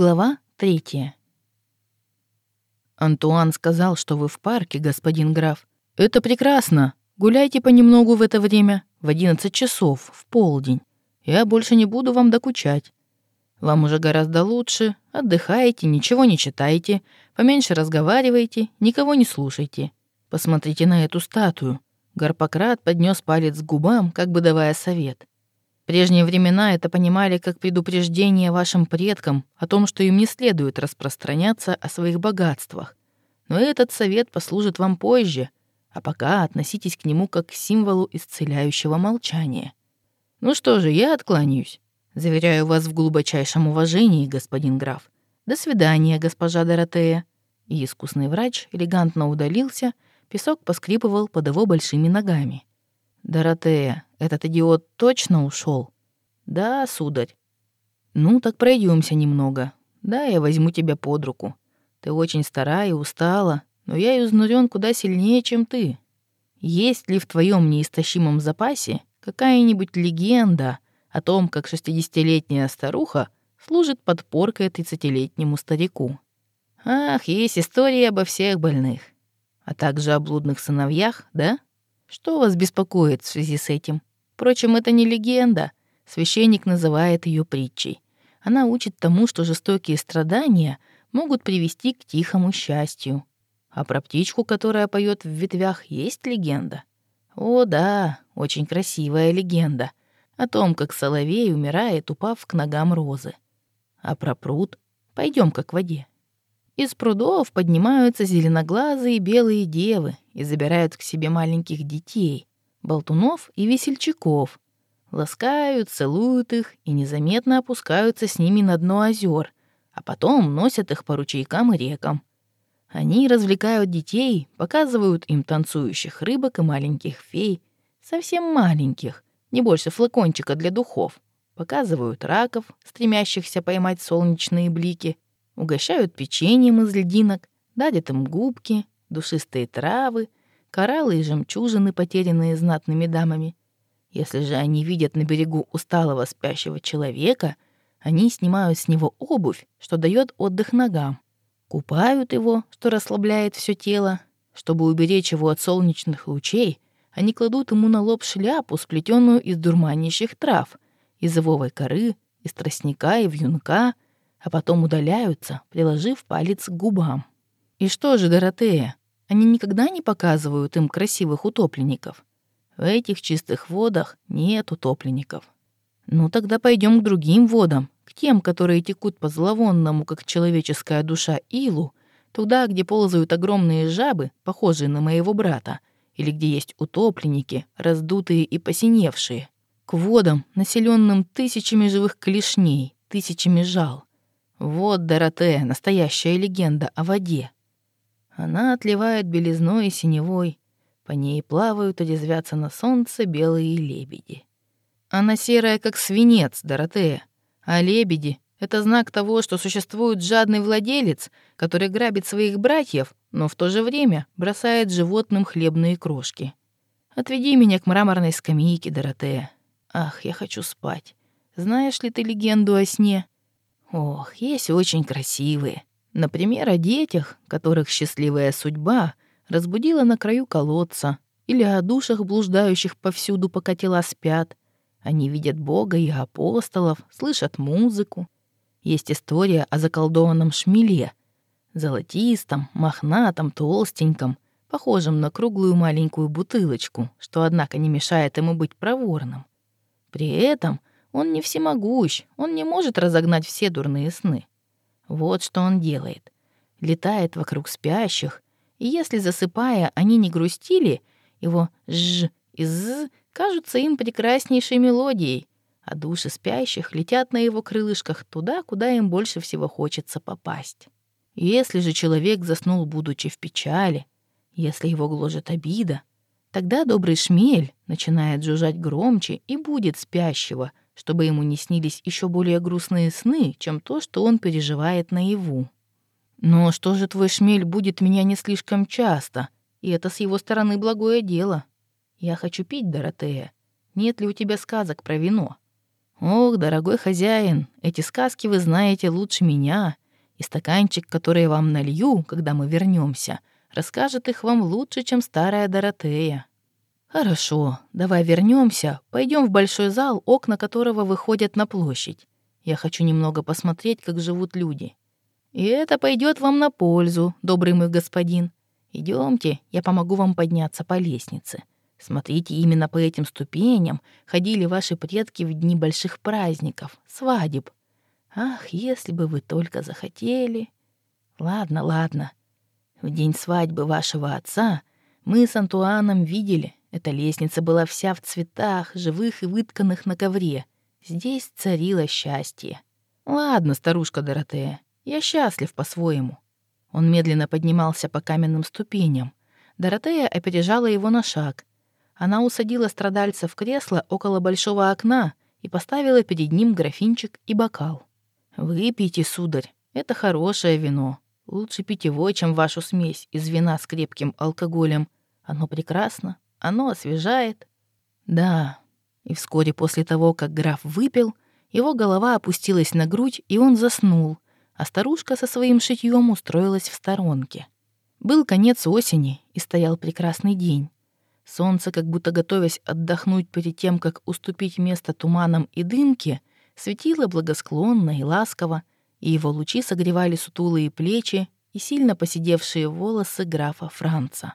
Глава третья. Антуан сказал, что вы в парке, господин граф. Это прекрасно. Гуляйте понемногу в это время, в одиннадцать часов, в полдень. Я больше не буду вам докучать. Вам уже гораздо лучше. Отдыхайте, ничего не читайте, поменьше разговаривайте, никого не слушайте. Посмотрите на эту статую. Гарпократ поднес палец к губам, как бы давая совет. Прежние времена это понимали как предупреждение вашим предкам о том, что им не следует распространяться о своих богатствах. Но этот совет послужит вам позже, а пока относитесь к нему как к символу исцеляющего молчания. Ну что же, я откланяюсь. Заверяю вас в глубочайшем уважении, господин граф. До свидания, госпожа Доротея. И искусный врач элегантно удалился, песок поскрипывал под его большими ногами. Доротея, этот идиот точно ушел? Да, сударь. Ну, так пройдемся немного. Да, я возьму тебя под руку. Ты очень старая и устала, но я изнурен куда сильнее, чем ты. Есть ли в твоем неистощимом запасе какая-нибудь легенда о том, как шестидесятилетняя старуха служит подпоркой тридцатилетнему старику. Ах, есть истории обо всех больных, а также о блудных сыновьях, да? Что вас беспокоит в связи с этим? Впрочем, это не легенда. Священник называет ее притчей. Она учит тому, что жестокие страдания могут привести к тихому счастью. А про птичку, которая поет в ветвях, есть легенда. О, да, очень красивая легенда о том, как соловей умирает, упав к ногам розы. А про пруд пойдем как к воде. Из прудов поднимаются зеленоглазые белые девы и забирают к себе маленьких детей, болтунов и весельчаков, ласкают, целуют их и незаметно опускаются с ними на дно озер, а потом носят их по ручейкам и рекам. Они развлекают детей, показывают им танцующих рыбок и маленьких фей, совсем маленьких, не больше флакончика для духов. Показывают раков, стремящихся поймать солнечные блики, угощают печеньем из льдинок, дарят им губки, душистые травы, кораллы и жемчужины, потерянные знатными дамами. Если же они видят на берегу усталого спящего человека, они снимают с него обувь, что дает отдых ногам, купают его, что расслабляет все тело, чтобы уберечь его от солнечных лучей — они кладут ему на лоб шляпу, сплетенную из дурманящих трав, из ивовой коры, из тростника и вьюнка, а потом удаляются, приложив палец к губам. И что же, Доротея, они никогда не показывают им красивых утопленников? В этих чистых водах нет утопленников. Ну тогда пойдем к другим водам, к тем, которые текут по зловонному, как человеческая душа, илу, туда, где ползают огромные жабы, похожие на моего брата, или где есть утопленники, раздутые и посиневшие, к водам, населенным тысячами живых клешней, тысячами жал. Вот Доротея, настоящая легенда о воде. Она отливает белизной и синевой, по ней плавают и резвятся на солнце белые лебеди. Она серая, как свинец, Доротея, а лебеди — это знак того, что существует жадный владелец, который грабит своих братьев но в то же время бросает животным хлебные крошки. Отведи меня к мраморной скамейке, Доротея. Ах, я хочу спать. Знаешь ли ты легенду о сне? Ох, есть очень красивые. Например, о детях, которых счастливая судьба разбудила на краю колодца, или о душах, блуждающих повсюду, пока тела спят. Они видят Бога и апостолов, слышат музыку. Есть история о заколдованном шмеле, Золотистом, мохнатом, толстеньком, похожим на круглую маленькую бутылочку, что, однако, не мешает ему быть проворным. При этом он не всемогущ, он не может разогнать все дурные сны. Вот что он делает. Летает вокруг спящих, и если, засыпая, они не грустили, его «ж» и «з» кажутся им прекраснейшей мелодией, а души спящих летят на его крылышках туда, куда им больше всего хочется попасть. Если же человек заснул, будучи в печали, если его гложет обида, тогда добрый шмель начинает жужжать громче и будет спящего, чтобы ему не снились еще более грустные сны, чем то, что он переживает наяву. Но что же твой шмель будет меня не слишком часто, и это с его стороны благое дело. Я хочу пить, Доротея. Нет ли у тебя сказок про вино? Ох, дорогой хозяин, эти сказки вы знаете лучше меня, и стаканчик, который я вам налью, когда мы вернемся, расскажет их вам лучше, чем старая Доротея. Хорошо, давай вернемся, пойдем в большой зал, окна которого выходят на площадь. Я хочу немного посмотреть, как живут люди. И это пойдет вам на пользу, добрый мой господин. Идемте, я помогу вам подняться по лестнице. Смотрите, именно по этим ступеням ходили ваши предки в дни больших праздников, свадеб. Ах, если бы вы только захотели. Ладно, ладно. В день свадьбы вашего отца мы с Антуаном видели, эта лестница была вся в цветах, живых и вытканных на ковре. Здесь царило счастье. Ладно, старушка Доротея, я счастлив по-своему. Он медленно поднимался по каменным ступеням. Доротея опережала его на шаг. Она усадила страдальца в кресло около большого окна и поставила перед ним графинчик и бокал. «Выпейте, сударь, это хорошее вино. Лучше питьевое, чем вашу смесь из вина с крепким алкоголем. Оно прекрасно, оно освежает». «Да». И вскоре после того, как граф выпил, его голова опустилась на грудь, и он заснул, а старушка со своим шитьем устроилась в сторонке. Был конец осени, и стоял прекрасный день. Солнце, как будто готовясь отдохнуть перед тем, как уступить место туманам и дымке, светило благосклонно и ласково, и его лучи согревали сутулые плечи и сильно посидевшие волосы графа Франца.